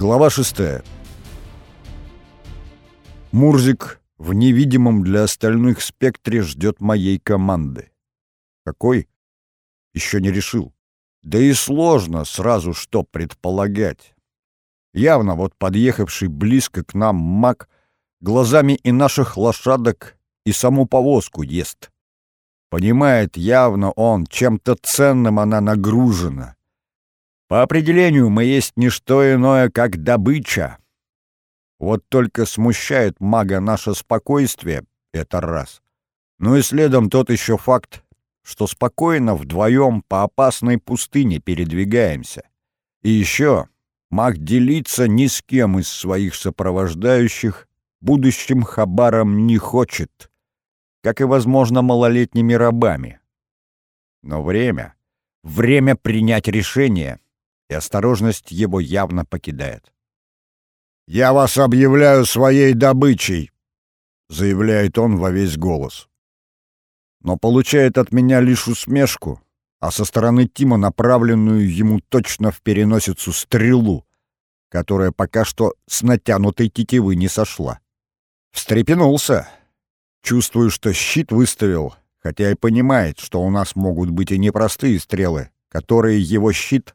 Глава 6. Мурзик в невидимом для остальных спектре ждет моей команды. Какой? Еще не решил. Да и сложно сразу что предполагать. Явно вот подъехавший близко к нам маг глазами и наших лошадок, и саму повозку ест. Понимает явно он, чем-то ценным она нагружена. По определению мы есть не что иное, как добыча. Вот только смущает мага наше спокойствие, это раз. Ну и следом тот еще факт, что спокойно вдвоем по опасной пустыне передвигаемся. И еще маг делиться ни с кем из своих сопровождающих будущим хабаром не хочет, как и, возможно, малолетними рабами. Но время, время принять решение — и осторожность его явно покидает. «Я вас объявляю своей добычей!» — заявляет он во весь голос. Но получает от меня лишь усмешку, а со стороны Тима направленную ему точно в переносицу стрелу, которая пока что с натянутой тетивы не сошла. Встрепенулся. Чувствую, что щит выставил, хотя и понимает, что у нас могут быть и непростые стрелы, которые его щит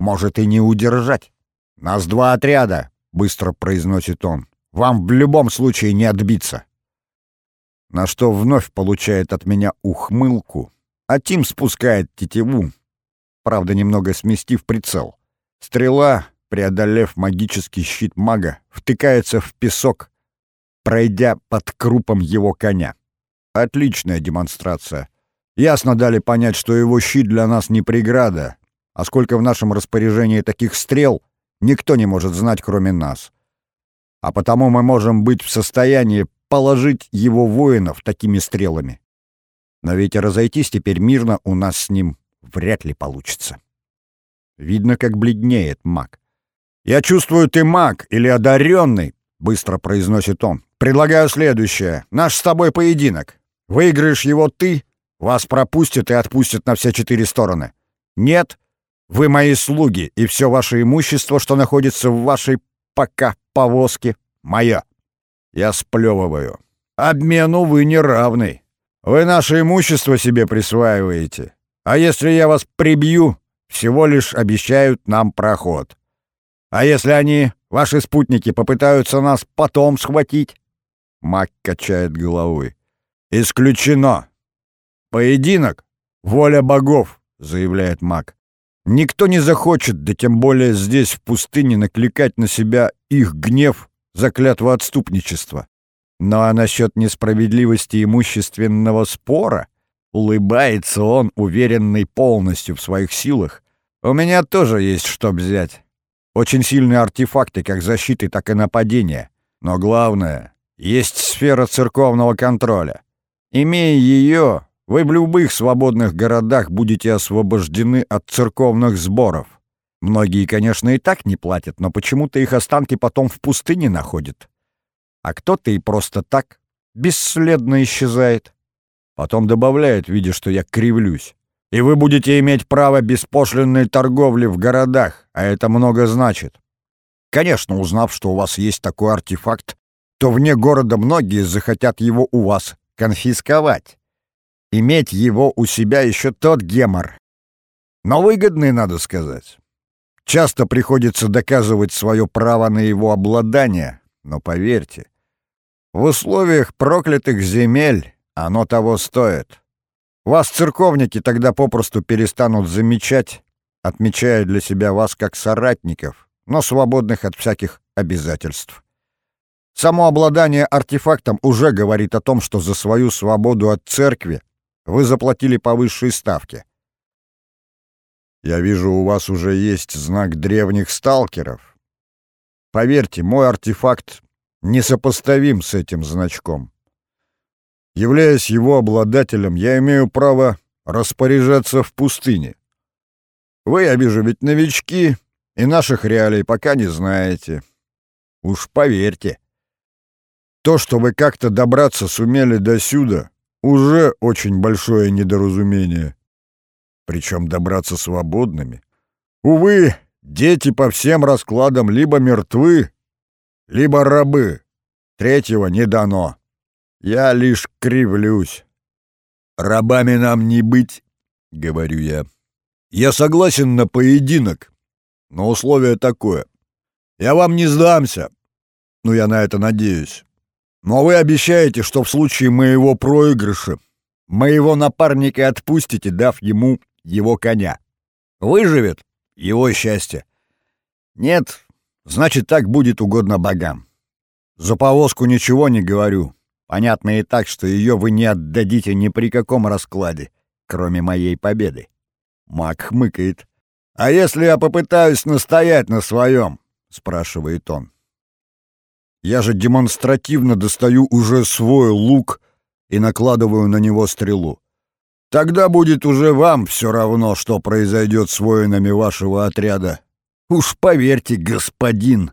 может и не удержать. «Нас два отряда», — быстро произносит он. «Вам в любом случае не отбиться». На что вновь получает от меня ухмылку, а Тим спускает тетиву, правда, немного сместив прицел. Стрела, преодолев магический щит мага, втыкается в песок, пройдя под крупом его коня. Отличная демонстрация. Ясно дали понять, что его щит для нас не преграда, а сколько в нашем распоряжении таких стрел, никто не может знать, кроме нас. А потому мы можем быть в состоянии положить его воинов такими стрелами. Но ведь разойтись теперь мирно у нас с ним вряд ли получится. Видно, как бледнеет маг. «Я чувствую, ты маг или одаренный», — быстро произносит он. «Предлагаю следующее. Наш с тобой поединок. Выиграешь его ты, вас пропустят и отпустят на все четыре стороны. Нет, вы мои слуги, и все ваше имущество, что находится в вашей пока повозке, мое. Я сплевываю. Обмену вы не равны. Вы наше имущество себе присваиваете. А если я вас прибью, всего лишь обещают нам проход. А если они, ваши спутники, попытаются нас потом схватить? Мак качает головой. Исключено. Поединок — воля богов, заявляет Мак. Никто не захочет, да тем более здесь, в пустыне, накликать на себя их гнев за клятву отступничества. Ну а насчет несправедливости имущественного спора улыбается он, уверенный полностью в своих силах. У меня тоже есть что взять. Очень сильные артефакты, как защиты, так и нападения. Но главное, есть сфера церковного контроля. Имея ее, вы в любых свободных городах будете освобождены от церковных сборов. Многие, конечно, и так не платят, но почему-то их останки потом в пустыне находят. А кто-то и просто так бесследно исчезает. Потом добавляет, видя, что я кривлюсь. И вы будете иметь право беспошлинной торговли в городах, а это много значит. Конечно, узнав, что у вас есть такой артефакт, то вне города многие захотят его у вас конфисковать. Иметь его у себя еще тот гемор. Но выгодный, надо сказать. Часто приходится доказывать свое право на его обладание, но поверьте, в условиях проклятых земель оно того стоит. Вас церковники тогда попросту перестанут замечать, отмечая для себя вас как соратников, но свободных от всяких обязательств. Само обладание артефактом уже говорит о том, что за свою свободу от церкви вы заплатили по высшей ставке. Я вижу, у вас уже есть знак древних сталкеров. Поверьте, мой артефакт несопоставим с этим значком. Являясь его обладателем, я имею право распоряжаться в пустыне. Вы, я вижу, ведь новички и наших реалий пока не знаете. Уж поверьте. То, что вы как-то добраться сумели до сюда, уже очень большое недоразумение. Причем добраться свободными. Увы, Дети по всем раскладам либо мертвы, либо рабы. Третьего не дано. Я лишь кривлюсь. Рабами нам не быть, — говорю я. Я согласен на поединок, но условие такое. Я вам не сдамся. Ну, я на это надеюсь. Но вы обещаете, что в случае моего проигрыша моего напарника отпустите, дав ему его коня. Выживет — его счастье. Нет, значит, так будет угодно богам. За повозку ничего не говорю. Понятно и так, что ее вы не отдадите ни при каком раскладе, кроме моей победы. Мак хмыкает. «А если я попытаюсь настоять на своем?» — спрашивает он. Я же демонстративно достаю уже свой лук и накладываю на него стрелу. Тогда будет уже вам все равно, что произойдет с воинами вашего отряда. Уж поверьте, господин.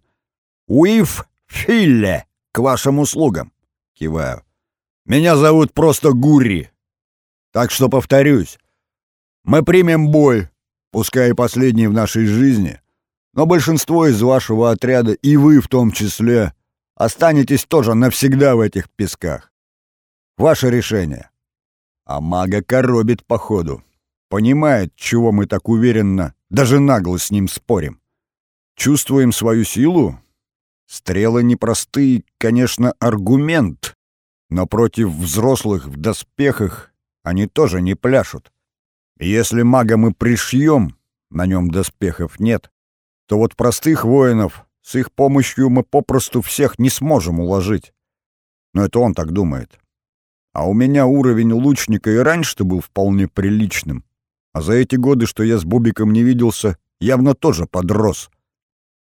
Уиф Филле, к вашим услугам. Киваю. Меня зовут просто Гурри. Так что повторюсь. Мы примем бой, пускай и последний в нашей жизни, но большинство из вашего отряда, и вы в том числе, Останетесь тоже навсегда в этих песках. Ваше решение. А мага коробит походу. Понимает, чего мы так уверенно, даже нагло с ним спорим. Чувствуем свою силу? Стрелы непростые, конечно, аргумент, но против взрослых в доспехах они тоже не пляшут. если мага мы пришьем, на нем доспехов нет, то вот простых воинов с их помощью мы попросту всех не сможем уложить. Но это он так думает. А у меня уровень лучника и раньше-то был вполне приличным. А за эти годы, что я с Бубиком не виделся, явно тоже подрос.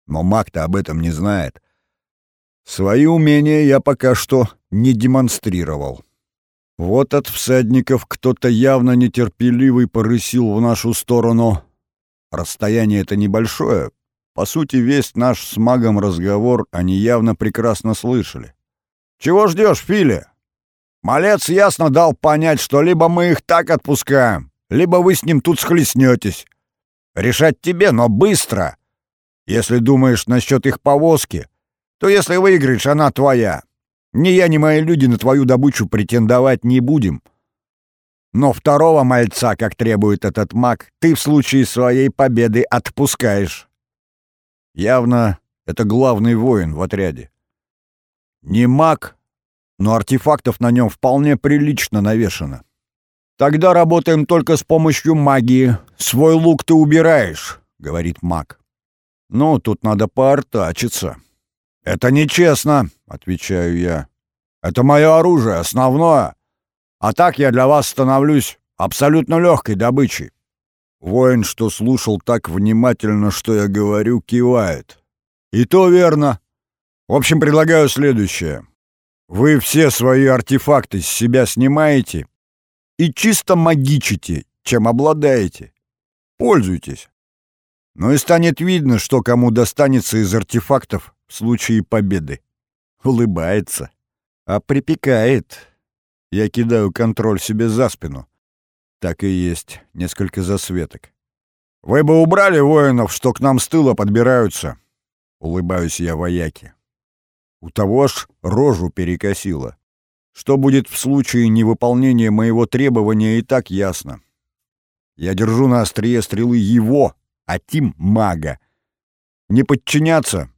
Но маг-то об этом не знает. Свои умения я пока что не демонстрировал. Вот от всадников кто-то явно нетерпеливый порысил в нашу сторону. Расстояние это небольшое, по сути, весь наш с магом разговор они явно прекрасно слышали. «Чего ждешь, Фили?» Малец ясно дал понять, что либо мы их так отпускаем, либо вы с ним тут схлестнетесь. Решать тебе, но быстро. Если думаешь насчет их повозки, то если выиграешь, она твоя. Ни я, ни мои люди на твою добычу претендовать не будем. Но второго мальца, как требует этот маг, ты в случае своей победы отпускаешь. Явно это главный воин в отряде. Не маг, но артефактов на нем вполне прилично навешано. «Тогда работаем только с помощью магии. Свой лук ты убираешь», — говорит маг. «Ну, тут надо поортачиться». «Это нечестно», — отвечаю я. «Это мое оружие, основное. А так я для вас становлюсь абсолютно легкой добычей». Воин, что слушал так внимательно, что я говорю, кивает. «И то верно. В общем, предлагаю следующее. Вы все свои артефакты с себя снимаете и чисто магичите, чем обладаете. Пользуйтесь. Ну и станет видно, что кому достанется из артефактов в случае победы. Улыбается. А припекает. Я кидаю контроль себе за спину. Так и есть, несколько засветок. «Вы бы убрали воинов, что к нам с тыла подбираются!» Улыбаюсь я вояке. У того ж рожу перекосило. Что будет в случае невыполнения моего требования, и так ясно. Я держу на острие стрелы его, а Тим — мага. Не подчиняться,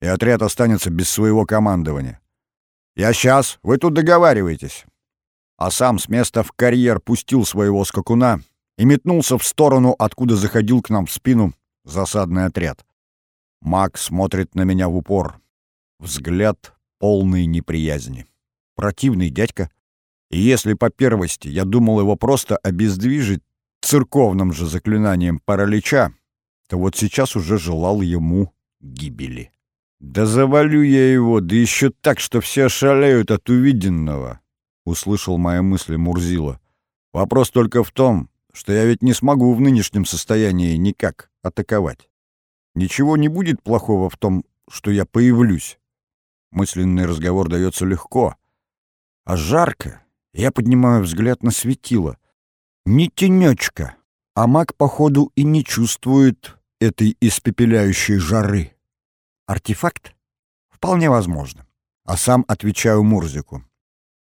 и отряд останется без своего командования. Я сейчас, вы тут договариваетесь а сам с места в карьер пустил своего скакуна и метнулся в сторону, откуда заходил к нам в спину засадный отряд. Маг смотрит на меня в упор. Взгляд полный неприязни. Противный дядька. И если по первости я думал его просто обездвижить церковным же заклинанием паралича, то вот сейчас уже желал ему гибели. Да завалю я его, да еще так, что все шалеют от увиденного. — услышал мои мысли Мурзила. «Вопрос только в том, что я ведь не смогу в нынешнем состоянии никак атаковать. Ничего не будет плохого в том, что я появлюсь. Мысленный разговор дается легко. А жарко. Я поднимаю взгляд на светило. Не тенечка. А маг, походу, и не чувствует этой испепеляющей жары. Артефакт? Вполне возможно. А сам отвечаю Мурзику.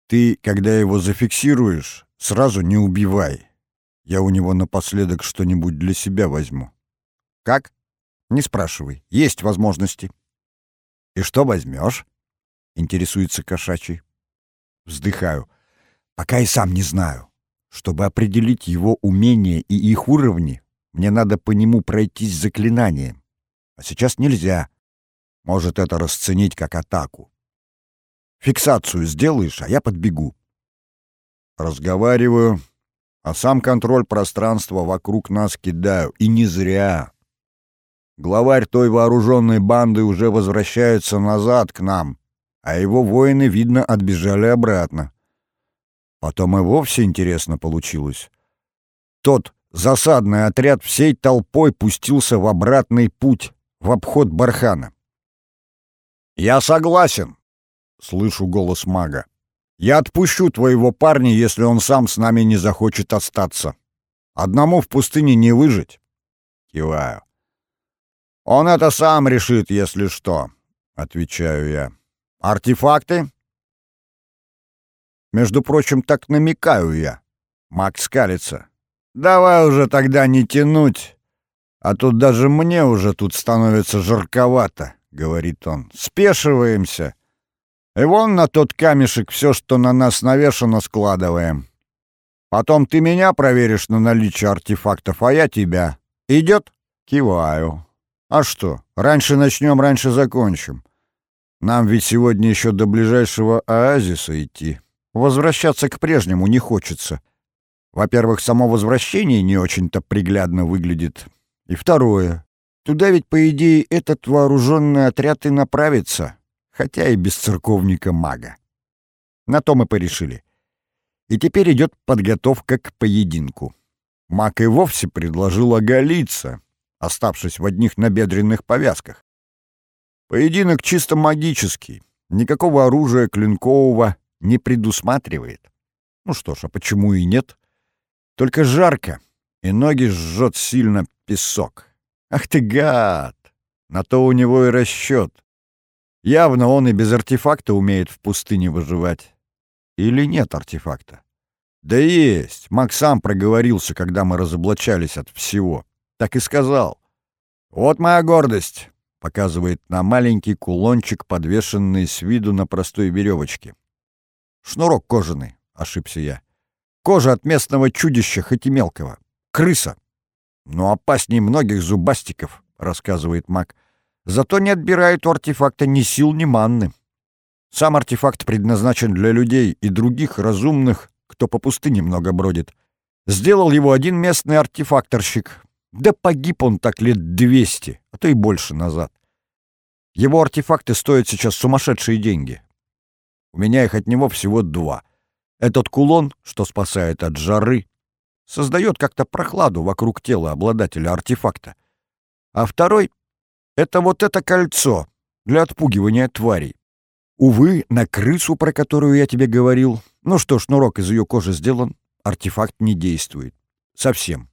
Ты, когда его зафиксируешь, сразу не убивай. Я у него напоследок что-нибудь для себя возьму. Как? Не спрашивай. Есть возможности. И что возьмешь? Интересуется кошачий. Вздыхаю. Пока и сам не знаю. Чтобы определить его умения и их уровни, мне надо по нему пройтись заклинанием. А сейчас нельзя. Может это расценить как атаку. Фиксацию сделаешь, а я подбегу. Разговариваю, а сам контроль пространства вокруг нас кидаю. И не зря. Главарь той вооруженной банды уже возвращается назад к нам, а его воины, видно, отбежали обратно. Потом и вовсе интересно получилось. Тот засадный отряд всей толпой пустился в обратный путь, в обход бархана. «Я согласен», — слышу голос мага. «Я отпущу твоего парня, если он сам с нами не захочет остаться. Одному в пустыне не выжить». Киваю. «Он это сам решит, если что», — отвечаю я. «Артефакты?» Между прочим, так намекаю я. Макс скалится. «Давай уже тогда не тянуть, а тут даже мне уже тут становится жарковато», — говорит он. «Спешиваемся. И вон на тот камешек все, что на нас навешано, складываем. Потом ты меня проверишь на наличие артефактов, а я тебя. Идет?» Киваю. «А что, раньше начнем, раньше закончим. Нам ведь сегодня еще до ближайшего оазиса идти». Возвращаться к прежнему не хочется. Во-первых, само возвращение не очень-то приглядно выглядит. И второе. Туда ведь, по идее, этот вооруженный отряд и направится, хотя и без церковника-мага. На то мы порешили. И теперь идет подготовка к поединку. Маг и вовсе предложил оголиться, оставшись в одних набедренных повязках. Поединок чисто магический. Никакого оружия клинкового не предусматривает. Ну что ж, а почему и нет? Только жарко, и ноги жжет сильно песок. Ах ты гад! На то у него и расчет. Явно он и без артефакта умеет в пустыне выживать. Или нет артефакта? Да есть. Макс сам проговорился, когда мы разоблачались от всего. Так и сказал. «Вот моя гордость», — показывает на маленький кулончик, подвешенный с виду на простой веревочке. Шнурок кожаный, ошибся я. Кожа от местного чудища, хоть и мелкого. Крыса. Но опаснее многих зубастиков, рассказывает маг. Зато не отбирает у артефакта ни сил, ни манны. Сам артефакт предназначен для людей и других разумных, кто по пустыне много бродит. Сделал его один местный артефакторщик. Да погиб он так лет двести, а то и больше назад. Его артефакты стоят сейчас сумасшедшие деньги. У меня их от него всего два. Этот кулон, что спасает от жары, создает как-то прохладу вокруг тела обладателя артефакта. А второй — это вот это кольцо для отпугивания тварей. Увы, на крысу, про которую я тебе говорил, ну что, шнурок из ее кожи сделан, артефакт не действует. Совсем.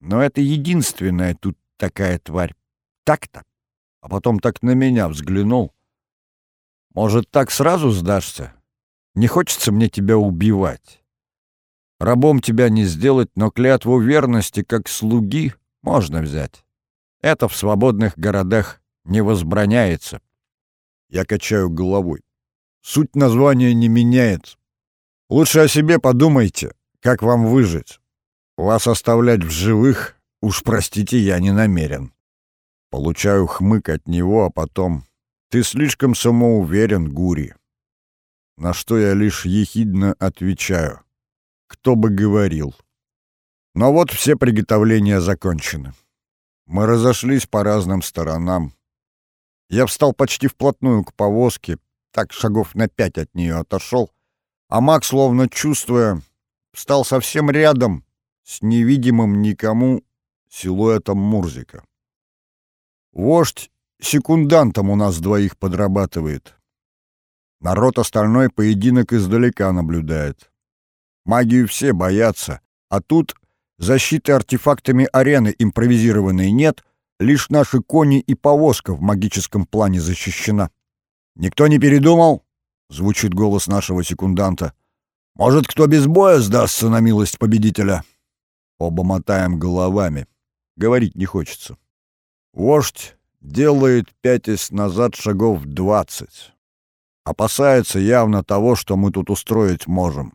Но это единственная тут такая тварь. Так-то. А потом так на меня взглянул — может, так сразу сдашься? Не хочется мне тебя убивать. Рабом тебя не сделать, но клятву верности, как слуги, можно взять. Это в свободных городах не возбраняется. Я качаю головой. Суть названия не меняется. Лучше о себе подумайте, как вам выжить. Вас оставлять в живых, уж простите, я не намерен. Получаю хмык от него, а потом «Ты слишком самоуверен, Гури». На что я лишь ехидно отвечаю. Кто бы говорил. Но вот все приготовления закончены. Мы разошлись по разным сторонам. Я встал почти вплотную к повозке, так шагов на пять от нее отошел, а Макс, словно чувствуя, встал совсем рядом с невидимым никому силуэтом Мурзика. Вождь секундантом у нас двоих подрабатывает. Народ остальной поединок издалека наблюдает. Магию все боятся, а тут защиты артефактами арены импровизированной нет, лишь наши кони и повозка в магическом плане защищена. «Никто не передумал?» — звучит голос нашего секунданта. «Может, кто без боя сдастся на милость победителя?» Оба мотаем головами. Говорить не хочется. Вождь делает, пятясь назад, шагов двадцать. Опасается явно того, что мы тут устроить можем.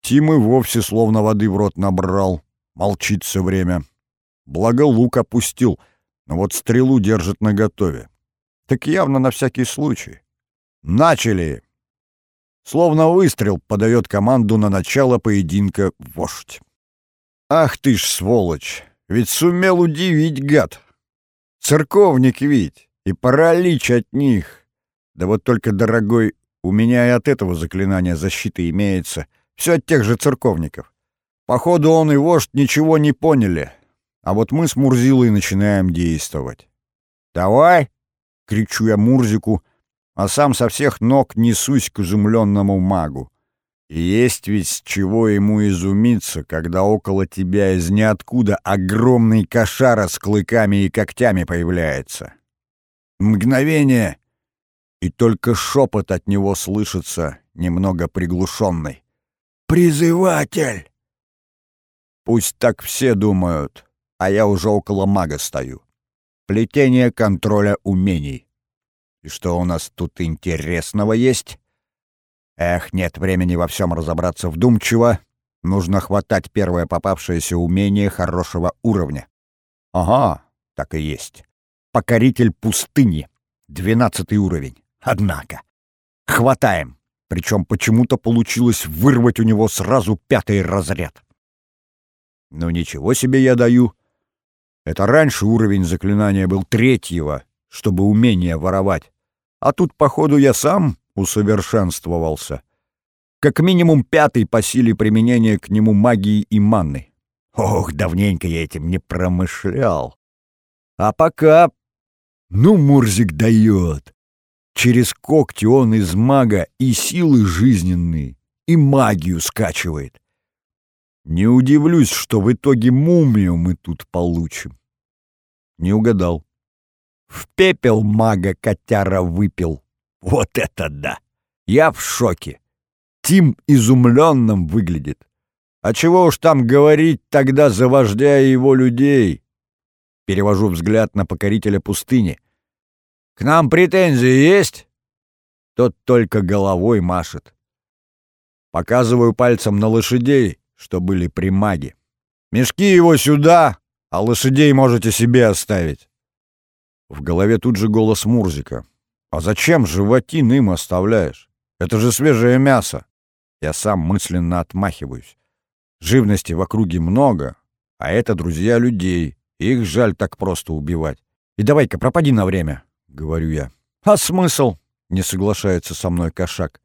Тим и вовсе словно воды в рот набрал, молчит все время. Благо лук опустил, но вот стрелу держит наготове. Так явно на всякий случай. «Начали!» Словно выстрел подает команду на начало поединка вождь. «Ах ты ж сволочь! Ведь сумел удивить, гад! Церковник ведь, и паралич от них! Да вот только, дорогой, у меня и от этого заклинания защиты имеется. Все от тех же церковников. Походу, он и вождь ничего не поняли. А вот мы с Мурзилой начинаем действовать. «Давай!» — кричу я Мурзику — а сам со всех ног несусь к изумленному магу. Есть ведь с чего ему изумиться, когда около тебя из ниоткуда огромный кошара с клыками и когтями появляется. Мгновение, и только шепот от него слышится, немного приглушенный. «Призыватель!» Пусть так все думают, а я уже около мага стою. Плетение контроля умений. И что у нас тут интересного есть? Эх, нет времени во всем разобраться вдумчиво. Нужно хватать первое попавшееся умение хорошего уровня. Ага, так и есть. Покоритель пустыни. Двенадцатый уровень. Однако. Хватаем. Причем почему-то получилось вырвать у него сразу пятый разряд. Ну ничего себе я даю. Это раньше уровень заклинания был третьего, чтобы умение воровать. А тут, походу, я сам усовершенствовался. Как минимум пятый по силе применения к нему магии и манны. Ох, давненько я этим не промышлял. А пока... Ну, Мурзик дает. Через когти он из мага и силы жизненные, и магию скачивает. Не удивлюсь, что в итоге мумию мы тут получим. Не угадал. В пепел мага котяра выпил. Вот это да! Я в шоке. Тим изумленным выглядит. А чего уж там говорить тогда за вождя его людей? Перевожу взгляд на покорителя пустыни. К нам претензии есть? Тот только головой машет. Показываю пальцем на лошадей, что были при маге. Мешки его сюда, а лошадей можете себе оставить. В голове тут же голос Мурзика. «А зачем животин им оставляешь? Это же свежее мясо!» Я сам мысленно отмахиваюсь. Живности в округе много, а это друзья людей. Их жаль так просто убивать. И давай-ка пропади на время, — говорю я. А смысл? — не соглашается со мной кошак.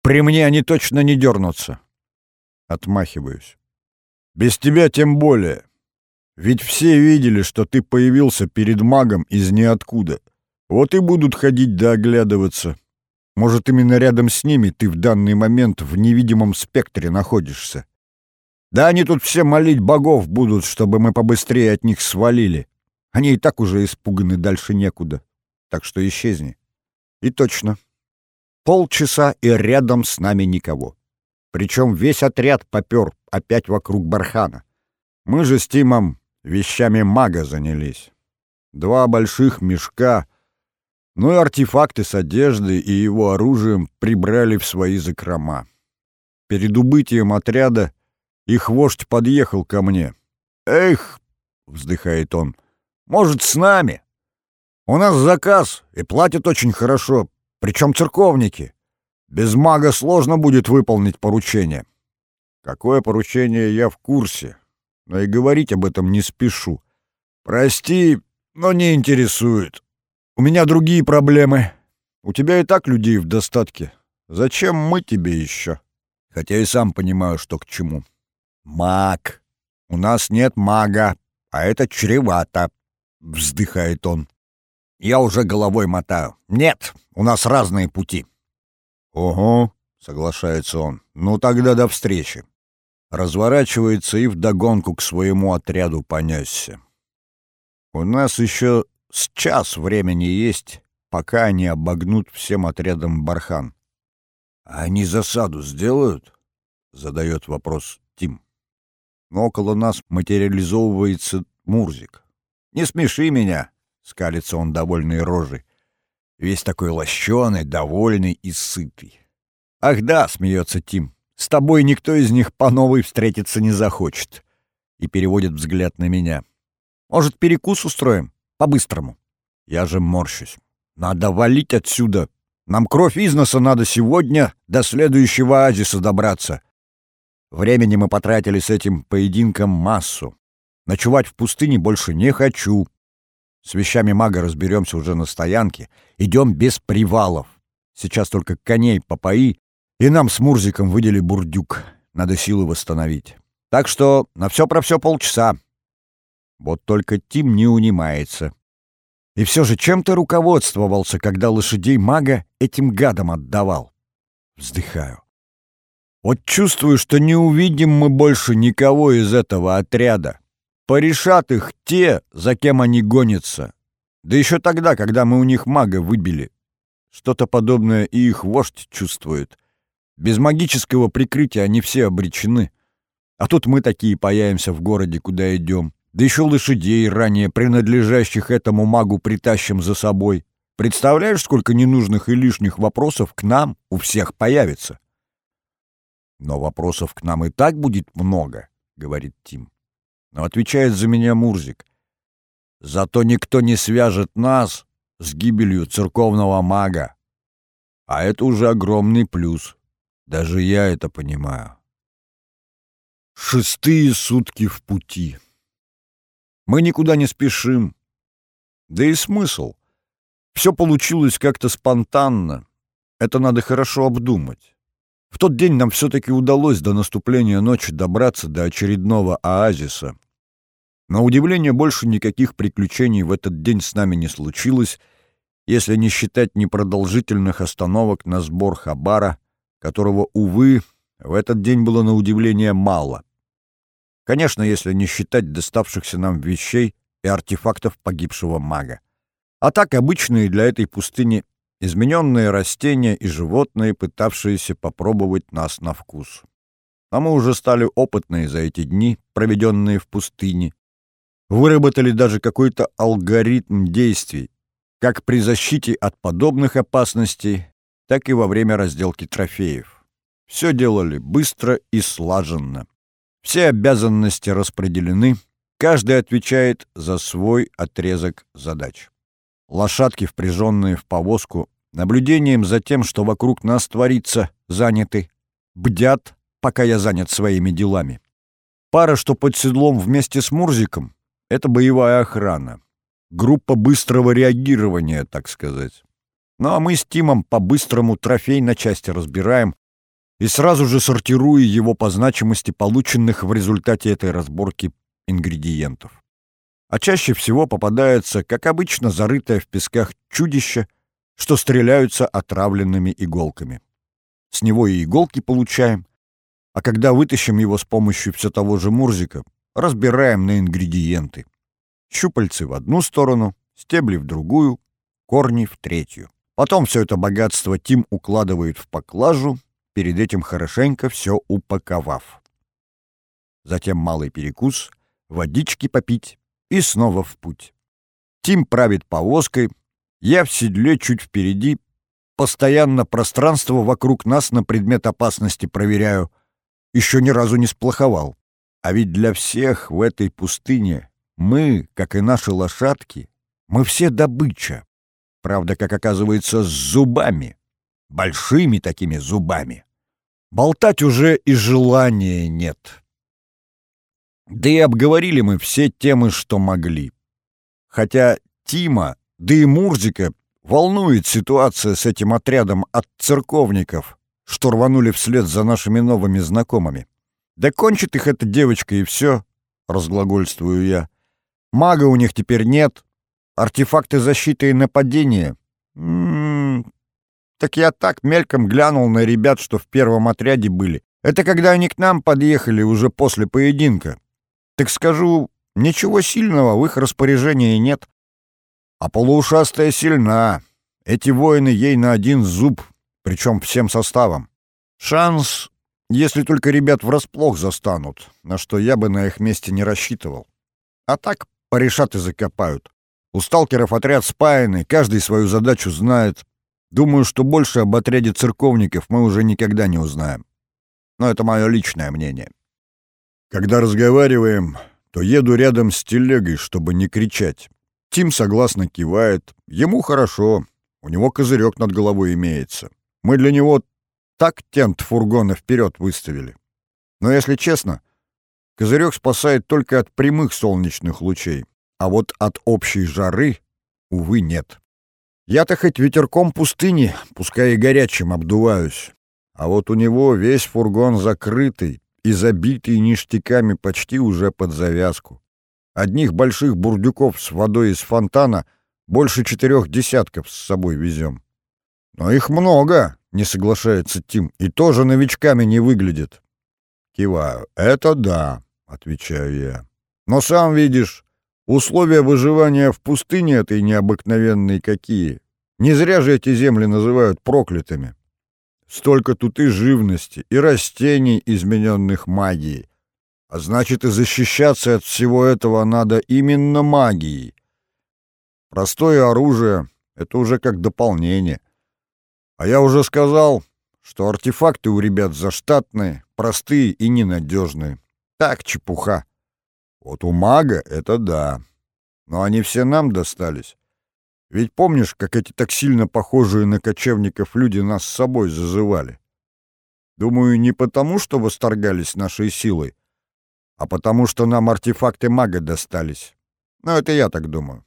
При мне они точно не дернутся. Отмахиваюсь. Без тебя тем более. Ведь все видели, что ты появился перед магом из ниоткуда. Вот и будут ходить да оглядываться. Может, именно рядом с ними ты в данный момент в невидимом спектре находишься. Да они тут все молить богов будут, чтобы мы побыстрее от них свалили. Они и так уже испуганы, дальше некуда. Так что исчезни. И точно. Полчаса, и рядом с нами никого. Причем весь отряд попер опять вокруг бархана. Мы же с Тимом вещами мага занялись. Два больших мешка, ну и артефакты с одеждой и его оружием прибрали в свои закрома. Перед убытием отряда их вождь подъехал ко мне. «Эх!» — вздыхает он. «Может, с нами? У нас заказ, и платят очень хорошо, причем церковники. Без мага сложно будет выполнить поручение». «Какое поручение, я в курсе но и говорить об этом не спешу. Прости, но не интересует. У меня другие проблемы. У тебя и так людей в достатке. Зачем мы тебе еще? Хотя и сам понимаю, что к чему. Маг. У нас нет мага, а это чревато, вздыхает он. Я уже головой мотаю. Нет, у нас разные пути. Ого, соглашается он. Ну тогда до встречи разворачивается и вдогонку к своему отряду понесся. У нас еще с час времени есть, пока они обогнут всем отрядом бархан. «А они засаду сделают?» — задает вопрос Тим. Но около нас материализовывается Мурзик. «Не смеши меня!» — скалится он довольной рожей. Весь такой лощеный, довольный и сытый. «Ах да!» — смеется Тим. «С тобой никто из них по новой встретиться не захочет!» И переводит взгляд на меня. «Может, перекус устроим? По-быстрому?» Я же морщусь. «Надо валить отсюда! Нам кровь из носа надо сегодня до следующего оазиса добраться!» Времени мы потратили с этим поединком массу. Ночевать в пустыне больше не хочу. С вещами мага разберемся уже на стоянке. Идем без привалов. Сейчас только коней попои, и нам с Мурзиком выдели бурдюк. Надо силы восстановить. Так что на все про все полчаса. Вот только Тим не унимается. И все же чем ты руководствовался, когда лошадей мага этим гадом отдавал? Вздыхаю. Вот чувствую, что не увидим мы больше никого из этого отряда. Порешат их те, за кем они гонятся. Да еще тогда, когда мы у них мага выбили. Что-то подобное и их вождь чувствует. Без магического прикрытия они все обречены. А тут мы такие появимся в городе, куда идем. Да еще лошадей, ранее принадлежащих этому магу, притащим за собой. Представляешь, сколько ненужных и лишних вопросов к нам у всех появится? Но вопросов к нам и так будет много, говорит Тим. Но отвечает за меня Мурзик. Зато никто не свяжет нас с гибелью церковного мага. А это уже огромный плюс. Даже я это понимаю. Шестые сутки в пути. Мы никуда не спешим. Да и смысл. Все получилось как-то спонтанно. Это надо хорошо обдумать. В тот день нам все-таки удалось до наступления ночи добраться до очередного оазиса. На удивление, больше никаких приключений в этот день с нами не случилось, если не считать непродолжительных остановок на сбор хабара, которого, увы, в этот день было на удивление мало. Конечно, если не считать доставшихся нам вещей и артефактов погибшего мага. А так обычные для этой пустыни измененные растения и животные, пытавшиеся попробовать нас на вкус. А мы уже стали опытные за эти дни, проведенные в пустыне. Выработали даже какой-то алгоритм действий, как при защите от подобных опасностей, так и во время разделки трофеев. Все делали быстро и слаженно. Все обязанности распределены, каждый отвечает за свой отрезок задач. Лошадки, впряженные в повозку, наблюдением за тем, что вокруг нас творится, заняты, бдят, пока я занят своими делами. Пара, что под седлом вместе с Мурзиком, — это боевая охрана. Группа быстрого реагирования, так сказать. Ну а мы с Тимом по-быстрому трофей на части разбираем и сразу же сортируя его по значимости полученных в результате этой разборки ингредиентов. А чаще всего попадается, как обычно, зарытое в песках чудище — что стреляются отравленными иголками. С него и иголки получаем, а когда вытащим его с помощью все того же Мурзика, разбираем на ингредиенты. Щупальцы в одну сторону, стебли в другую, корни в третью. Потом все это богатство Тим укладывает в поклажу, перед этим хорошенько все упаковав. Затем малый перекус, водички попить и снова в путь. Тим правит повозкой, я в седле чуть впереди, постоянно пространство вокруг нас на предмет опасности проверяю. Еще ни разу не сплоховал. А ведь для всех в этой пустыне мы, как и наши лошадки, мы все добыча. Правда, как оказывается, с зубами. Большими такими зубами. Болтать уже и желания нет. Да и обговорили мы все темы, что могли. Хотя Тима да и Мурзика волнует ситуация с этим отрядом от церковников, что рванули вслед за нашими новыми знакомыми. Да кончит их эта девочка и все, разглагольствую я. Мага у них теперь нет, артефакты защиты и нападения. М -м -м, так я так мельком глянул на ребят, что в первом отряде были. Это когда они к нам подъехали уже после поединка. Так скажу, ничего сильного в их распоряжении нет. А полуушастая сильна. Эти воины ей на один зуб, причем всем составом. Шанс, если только ребят врасплох застанут, на что я бы на их месте не рассчитывал. А так порешат и закопают. У сталкеров отряд спаянный, каждый свою задачу знает. Думаю, что больше об отряде церковников мы уже никогда не узнаем. Но это мое личное мнение. Когда разговариваем, то еду рядом с телегой, чтобы не кричать. Тим согласно кивает. Ему хорошо. У него козырек над головой имеется. Мы для него так тент фургона вперед выставили. Но если честно, козырек спасает только от прямых солнечных лучей, а вот от общей жары, увы, нет. Я-то хоть ветерком пустыни, пускай и горячим, обдуваюсь. А вот у него весь фургон закрытый и забитый ништяками почти уже под завязку. Одних больших бурдюков с водой из фонтана больше четырех десятков с собой везем. Но их много, не соглашается Тим, и тоже новичками не выглядит. Киваю. Это да, отвечаю я. Но сам видишь, условия выживания в пустыне этой необыкновенные какие. Не зря же эти земли называют проклятыми. Столько тут и живности, и растений, измененных магией, а значит, и защищаться от всего этого надо именно магией. Простое оружие — это уже как дополнение. А я уже сказал, что артефакты у ребят заштатные, простые и ненадежные. Так, чепуха. Вот у мага — это да. Но они все нам достались. Ведь помнишь, как эти так сильно похожие на кочевников люди нас с собой зазывали? Думаю, не потому, что восторгались нашей силой, а потому что нам артефакты мага достались. Ну, это я так думаю.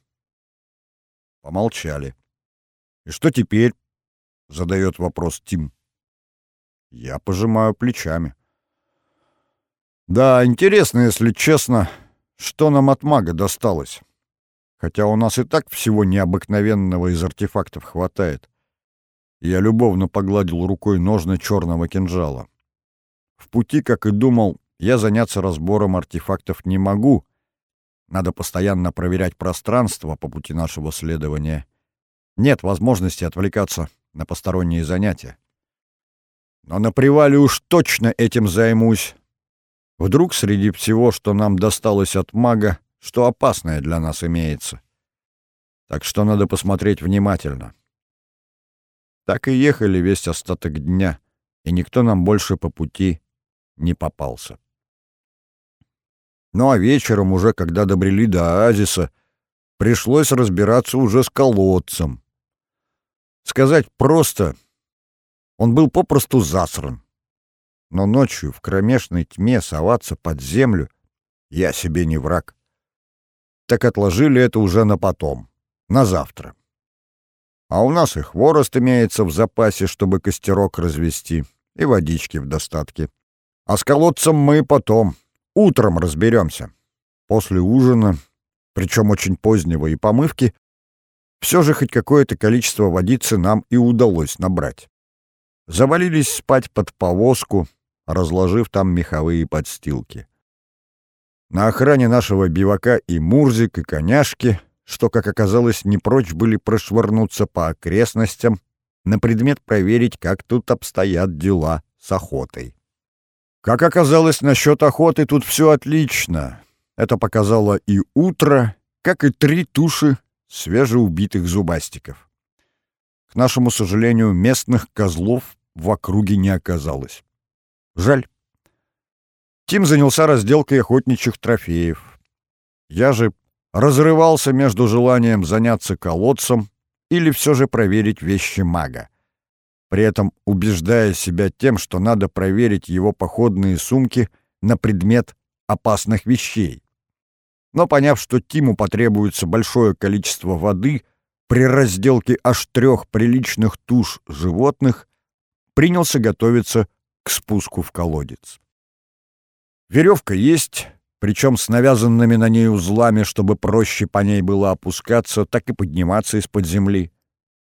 Помолчали. «И что теперь?» — задает вопрос Тим. Я пожимаю плечами. «Да, интересно, если честно, что нам от мага досталось. Хотя у нас и так всего необыкновенного из артефактов хватает. Я любовно погладил рукой ножны черного кинжала. В пути, как и думал, я заняться разбором артефактов не могу. Надо постоянно проверять пространство по пути нашего следования. Нет возможности отвлекаться на посторонние занятия. Но на привале уж точно этим займусь. Вдруг среди всего, что нам досталось от мага, что опасное для нас имеется. Так что надо посмотреть внимательно. Так и ехали весь остаток дня, и никто нам больше по пути не попался. Ну а вечером, уже когда добрели до оазиса, пришлось разбираться уже с колодцем. Сказать просто, он был попросту засран. Но ночью в кромешной тьме соваться под землю я себе не враг. Так отложили это уже на потом, на завтра. А у нас и хворост имеется в запасе, чтобы костерок развести, и водички в достатке. А с колодцем мы потом, Утром разберемся. После ужина, причем очень позднего, и помывки, все же хоть какое-то количество водицы нам и удалось набрать. Завалились спать под повозку, разложив там меховые подстилки. На охране нашего бивака и Мурзик, и коняшки, что, как оказалось, не прочь были прошвырнуться по окрестностям на предмет проверить, как тут обстоят дела с охотой. Как оказалось, насчет охоты тут все отлично. Это показало и утро, как и три туши свежеубитых зубастиков. К нашему сожалению, местных козлов в округе не оказалось. Жаль. Тим занялся разделкой охотничьих трофеев. Я же разрывался между желанием заняться колодцем или все же проверить вещи мага при этом убеждая себя тем, что надо проверить его походные сумки на предмет опасных вещей. Но поняв, что Тиму потребуется большое количество воды при разделке аж трех приличных туш животных, принялся готовиться к спуску в колодец. Веревка есть, причем с навязанными на ней узлами, чтобы проще по ней было опускаться, так и подниматься из-под земли.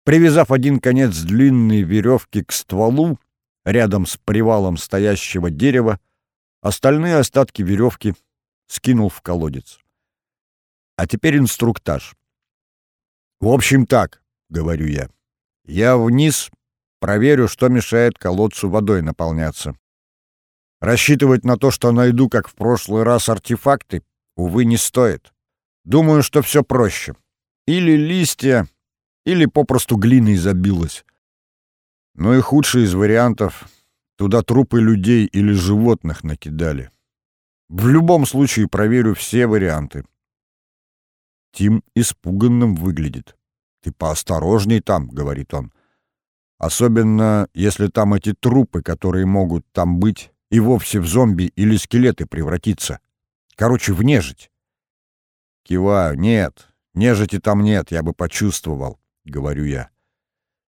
Привязав один конец длинной веревки к стволу, рядом с привалом стоящего дерева, остальные остатки веревки скинул в колодец. А теперь инструктаж. В общем так, говорю я. Я вниз проверю, что мешает колодцу водой наполняться. Рассчитывать на то, что найду, как в прошлый раз, артефакты, увы, не стоит. Думаю, что все проще. Или листья, или попросту глиной забилось. Ну и худший из вариантов — туда трупы людей или животных накидали. В любом случае проверю все варианты. Тим испуганным выглядит. «Ты поосторожней там», — говорит он. «Особенно, если там эти трупы, которые могут там быть, и вовсе в зомби или скелеты превратиться. Короче, в нежить». Киваю. «Нет, нежити там нет, я бы почувствовал», — говорю я.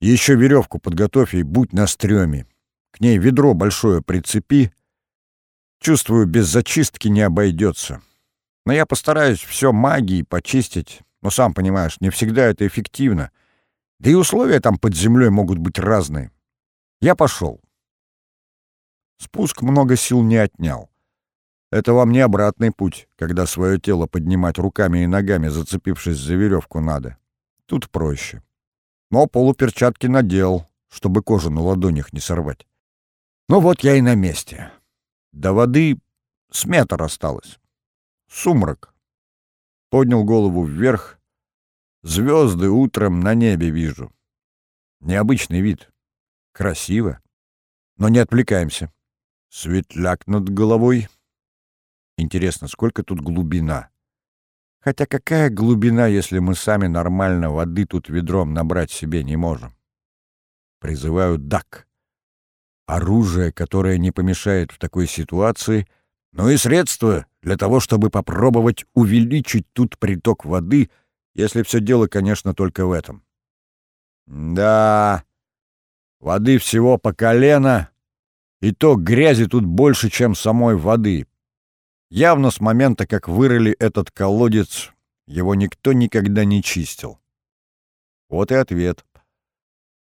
«Еще веревку подготовь и будь на стреме. К ней ведро большое прицепи. Чувствую, без зачистки не обойдется. Но я постараюсь все магией почистить. Но сам понимаешь, не всегда это эффективно. Да и условия там под землей могут быть разные. Я пошел. Спуск много сил не отнял. Это вам не обратный путь, когда свое тело поднимать руками и ногами, зацепившись за веревку, надо. Тут проще. Но полуперчатки надел, чтобы кожу на ладонях не сорвать. Ну вот я и на месте. До воды с метр осталось. Сумрак. Поднял голову вверх. Звезды утром на небе вижу. Необычный вид. Красиво. Но не отвлекаемся. Светляк над головой. Интересно, сколько тут глубина? Хотя какая глубина, если мы сами нормально воды тут ведром набрать себе не можем? Призываю дак. Оружие, которое не помешает в такой ситуации — но и средства для того, чтобы попробовать увеличить тут приток воды, если все дело, конечно, только в этом. Да, воды всего по колено, и то грязи тут больше, чем самой воды. Явно с момента, как вырыли этот колодец, его никто никогда не чистил. Вот и ответ.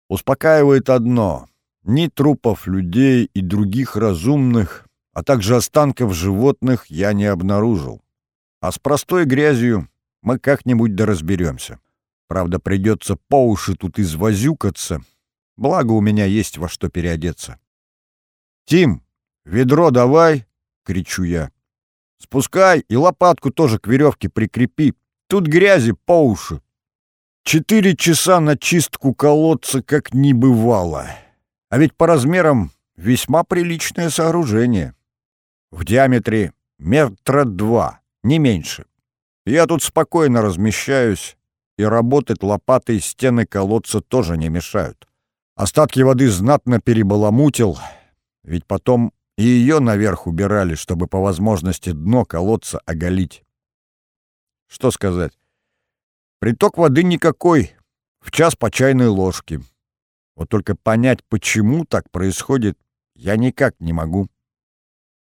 Успокаивает одно — ни трупов людей и других разумных а также останков животных я не обнаружил. А с простой грязью мы как-нибудь да разберемся. Правда, придется по уши тут извозюкаться, благо у меня есть во что переодеться. «Тим, ведро давай!» — кричу я. «Спускай и лопатку тоже к веревке прикрепи. Тут грязи по уши». Четыре часа на чистку колодца как не бывало. А ведь по размерам весьма приличное сооружение в диаметре метра два, не меньше. Я тут спокойно размещаюсь, и работать лопатой стены колодца тоже не мешают. Остатки воды знатно перебаламутил, ведь потом и ее наверх убирали, чтобы по возможности дно колодца оголить. Что сказать? Приток воды никакой, в час по чайной ложке. Вот только понять, почему так происходит, я никак не могу.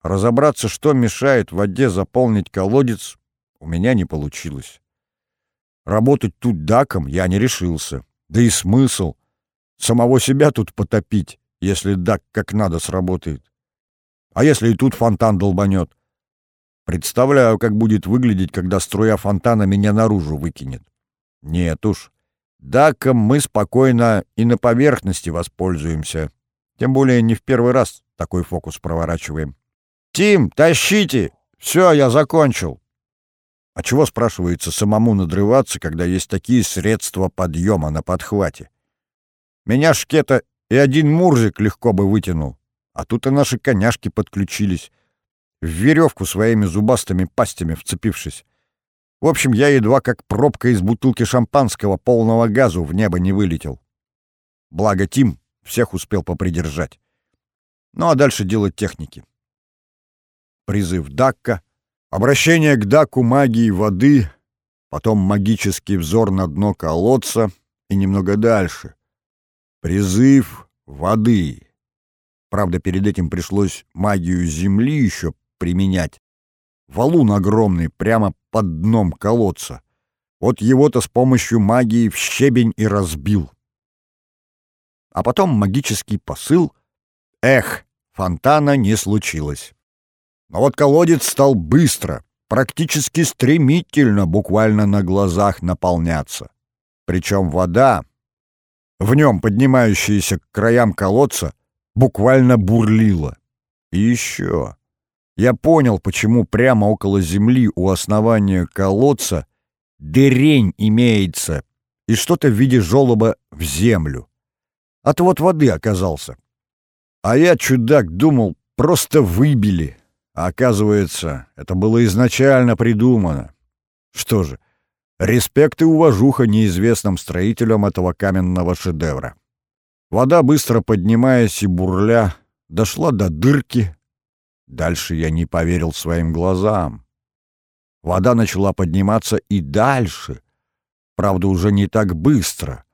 Разобраться, что мешает воде заполнить колодец, у меня не получилось. Работать тут даком я не решился. Да и смысл. Самого себя тут потопить, если дак как надо сработает. А если и тут фонтан долбанет? Представляю, как будет выглядеть, когда струя фонтана меня наружу выкинет. Нет уж. Даком мы спокойно и на поверхности воспользуемся. Тем более не в первый раз такой фокус проворачиваем. «Тим, тащите! Все, я закончил!» А чего, спрашивается, самому надрываться, когда есть такие средства подъема на подхвате? Меня шкета и один мурзик легко бы вытянул, а тут и наши коняшки подключились, в веревку своими зубастыми пастями вцепившись. В общем, я едва как пробка из бутылки шампанского полного газу в небо не вылетел. Благо Тим всех успел попридержать. Ну а дальше дело техники призыв Дакка, обращение к Даку магии воды, потом магический взор на дно колодца и немного дальше. Призыв воды. Правда, перед этим пришлось магию земли еще применять. Валун огромный прямо под дном колодца. Вот его-то с помощью магии в щебень и разбил. А потом магический посыл. Эх, фонтана не случилось. Но вот колодец стал быстро, практически стремительно, буквально на глазах наполняться. Причем вода, в нем поднимающаяся к краям колодца, буквально бурлила. И еще. Я понял, почему прямо около земли у основания колодца дырень имеется и что-то в виде желоба в землю. Отвод воды оказался. А я, чудак, думал, просто выбили. А оказывается, это было изначально придумано. Что же, респект и уважуха неизвестным строителям этого каменного шедевра. Вода, быстро поднимаясь и бурля, дошла до дырки. Дальше я не поверил своим глазам. Вода начала подниматься и дальше. Правда, уже не так быстро.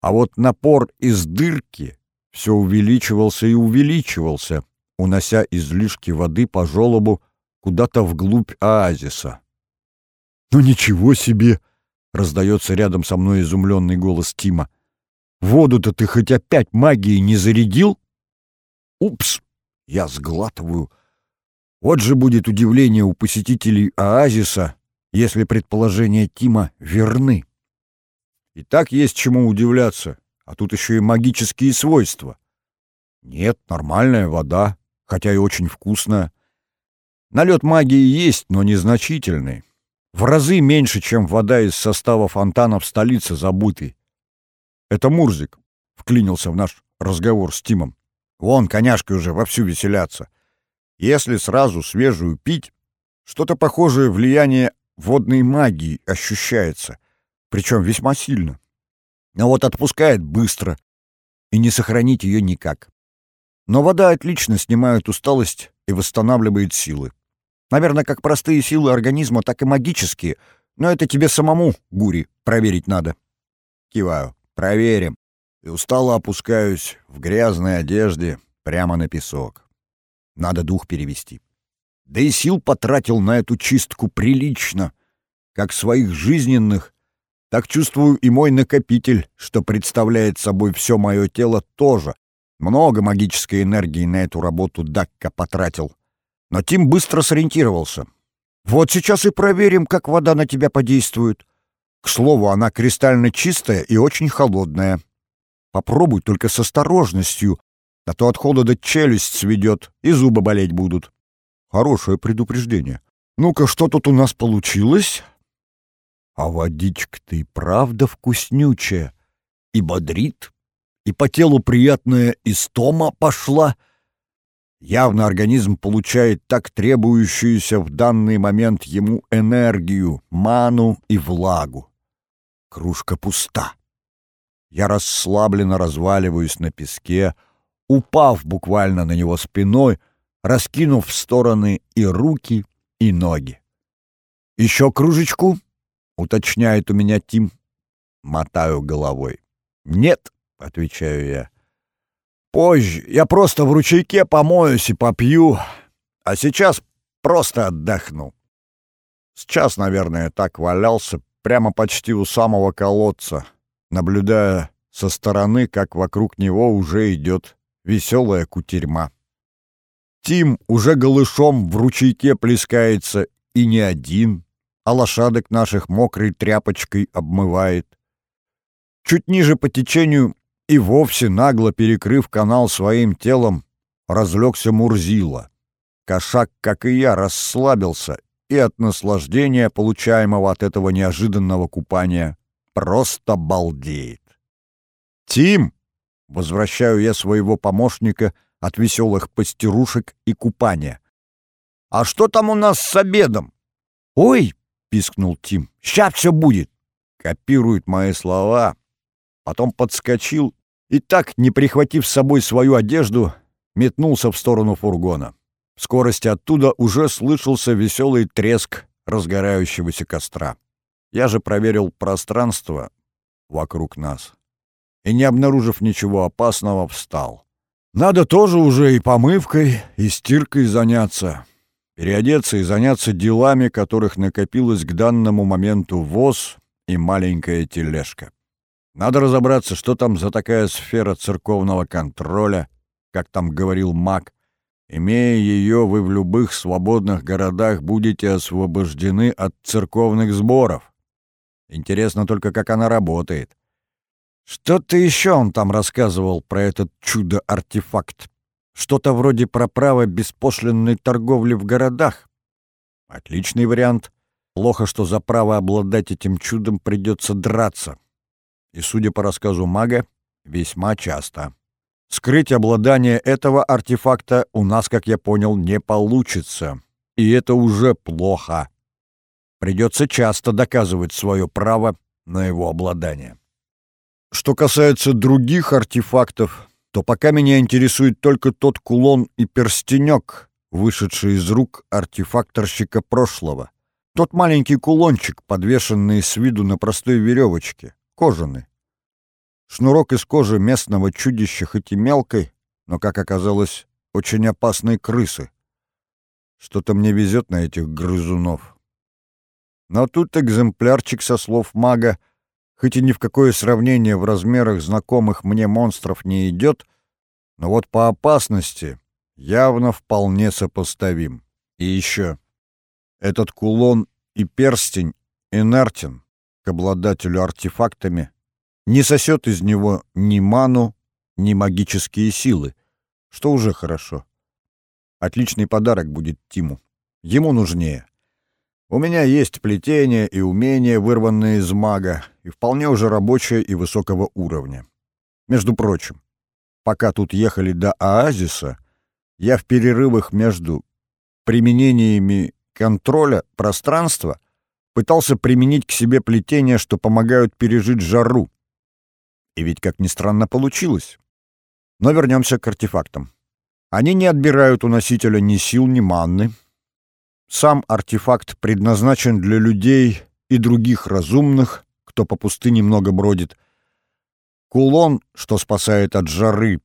А вот напор из дырки все увеличивался и увеличивался, унося излишки воды по желобу куда-то вглубь оазиса. «Ну ничего себе!» — раздается рядом со мной изумленный голос Тима. «Воду-то ты хоть опять магией не зарядил?» «Упс!» — я сглатываю. Вот же будет удивление у посетителей оазиса, если предположения Тима верны. И так есть чему удивляться, а тут еще и магические свойства. Нет, нормальная вода, хотя и очень вкусная. Налет магии есть, но незначительный. В разы меньше, чем вода из состава фонтана в столице забытый. Это Мурзик вклинился в наш разговор с Тимом. Вон, коняшки уже вовсю веселятся. Если сразу свежую пить, что-то похожее влияние водной магии ощущается, причем весьма сильно. Но вот отпускает быстро, и не сохранить ее никак. Но вода отлично снимает усталость и восстанавливает силы. Наверное, как простые силы организма, так и магические. Но это тебе самому, Гури, проверить надо. Киваю. Проверим. И устало опускаюсь в грязной одежде прямо на песок. Надо дух перевести. Да и сил потратил на эту чистку прилично. Как своих жизненных, так чувствую и мой накопитель, что представляет собой все мое тело, тоже. Много магической энергии на эту работу Дакка потратил. Но Тим быстро сориентировался. «Вот сейчас и проверим, как вода на тебя подействует. К слову, она кристально чистая и очень холодная. Попробуй только с осторожностью, а то от холода челюсть сведет и зубы болеть будут». Хорошее предупреждение. «Ну-ка, что тут у нас получилось?» А водичка-то и правда вкуснючая. И бодрит, и по телу приятная истома пошла. Явно организм получает так требующуюся в данный момент ему энергию, ману и влагу. Кружка пуста. Я расслабленно разваливаюсь на песке, упав буквально на него спиной, раскинув в стороны и руки, и ноги. «Еще кружечку?» — уточняет у меня Тим. Мотаю головой. «Нет», — отвечаю я. «Позже. Я просто в ручейке помоюсь и попью. А сейчас просто отдохну». Сейчас, наверное, так валялся прямо почти у самого колодца, наблюдая со стороны, как вокруг него уже идет веселая кутерьма. Тим уже голышом в ручейке плескается и не один, а лошадок наших мокрой тряпочкой обмывает. Чуть ниже по течению и вовсе нагло перекрыв канал своим телом, разлегся Мурзила. Кошак, как и я, расслабился и от наслаждения, получаемого от этого неожиданного купания, просто балдеет. «Тим!» — возвращаю я своего помощника от веселых пастерушек и купания. «А что там у нас с обедом?» «Ой!» пискнул Тим. «Ща все будет!» Копирует мои слова. Потом подскочил и так, не прихватив с собой свою одежду, метнулся в сторону фургона. В скорости оттуда уже слышался веселый треск разгорающегося костра. Я же проверил пространство вокруг нас и, не обнаружив ничего опасного, встал. Надо тоже уже и помывкой, и стиркой заняться переодеться и заняться делами, которых накопилось к данному моменту воз и маленькая тележка. Надо разобраться, что там за такая сфера церковного контроля, как там говорил маг, Имея ее, вы в любых свободных городах будете освобождены от церковных сборов. Интересно только, как она работает. Что-то еще он там рассказывал про этот чудо-артефакт. Что-то вроде про право беспошлинной торговли в городах. Отличный вариант. Плохо, что за право обладать этим чудом придется драться. И, судя по рассказу мага, весьма часто. Скрыть обладание этого артефакта у нас, как я понял, не получится. И это уже плохо. Придется часто доказывать свое право на его обладание. Что касается других артефактов, то пока меня интересует только тот кулон и перстенек, вышедший из рук артефакторщика прошлого. Тот маленький кулончик, подвешенный с виду на простой веревочке, кожаный. Шнурок из кожи местного чудища хоть и мелкой, но, как оказалось, очень опасной крысы. Что-то мне везет на этих грызунов. Но тут экземплярчик со слов мага, хоть и ни в какое сравнение в размерах знакомых мне монстров не идет, но вот по опасности явно вполне сопоставим. И еще. Этот кулон и перстень инертен к обладателю артефактами не сосет из него ни ману, ни магические силы, что уже хорошо. Отличный подарок будет Тиму. Ему нужнее. У меня есть плетение и умения, вырванные из мага, и вполне уже рабочее и высокого уровня. Между прочим, пока тут ехали до оазиса, я в перерывах между применениями контроля пространства пытался применить к себе плетения, что помогают пережить жару, и ведь, как ни странно, получилось. Но вернемся к артефактам. Они не отбирают у носителя ни сил, ни манны. Сам артефакт предназначен для людей и других разумных, кто по пустыне много бродит. Кулон, что спасает от жары,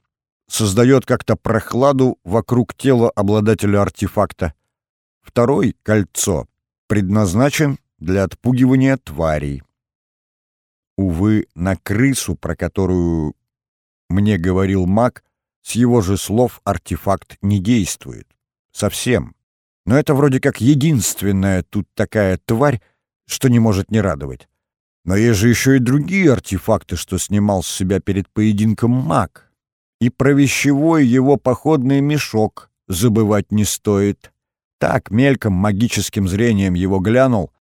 создает как-то прохладу вокруг тела обладателя артефакта. Второй, кольцо, предназначен для отпугивания тварей. Увы, на крысу, про которую мне говорил маг, с его же слов артефакт не действует. Совсем. Но это вроде как единственная тут такая тварь, что не может не радовать. Но есть же еще и другие артефакты, что снимал с себя перед поединком маг. И про вещевой его походный мешок забывать не стоит. Так, мельком магическим зрением его глянул,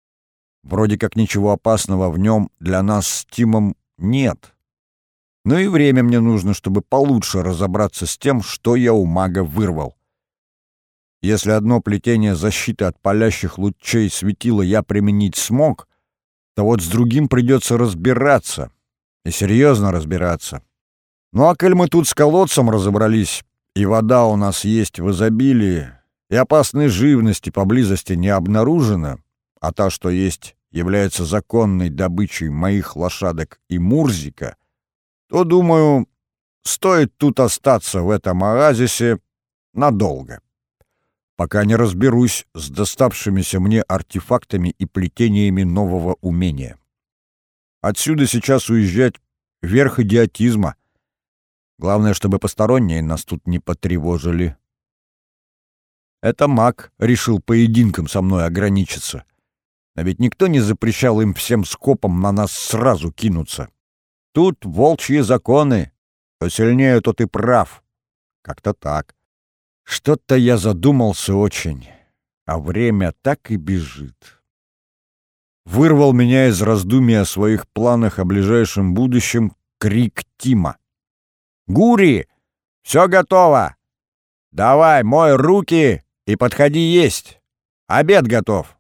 Вроде как ничего опасного в нем для нас с Тимом нет. Но и время мне нужно, чтобы получше разобраться с тем, что я у мага вырвал. Если одно плетение защиты от палящих лучей светила я применить смог, то вот с другим придется разбираться. И серьезно разбираться. Ну а коль мы тут с колодцем разобрались, и вода у нас есть в изобилии, и опасной живности поблизости не обнаружено, а та, что есть, является законной добычей моих лошадок и Мурзика, то, думаю, стоит тут остаться в этом оазисе надолго, пока не разберусь с доставшимися мне артефактами и плетениями нового умения. Отсюда сейчас уезжать — верх идиотизма. Главное, чтобы посторонние нас тут не потревожили. Это маг решил поединком со мной ограничиться — а ведь никто не запрещал им всем скопом на нас сразу кинуться. Тут волчьи законы. Кто сильнее, тот и прав. Как-то так. Что-то я задумался очень, а время так и бежит. Вырвал меня из раздумий о своих планах о ближайшем будущем крик Тима. «Гури! Все готово! Давай, мой руки и подходи есть! Обед готов!»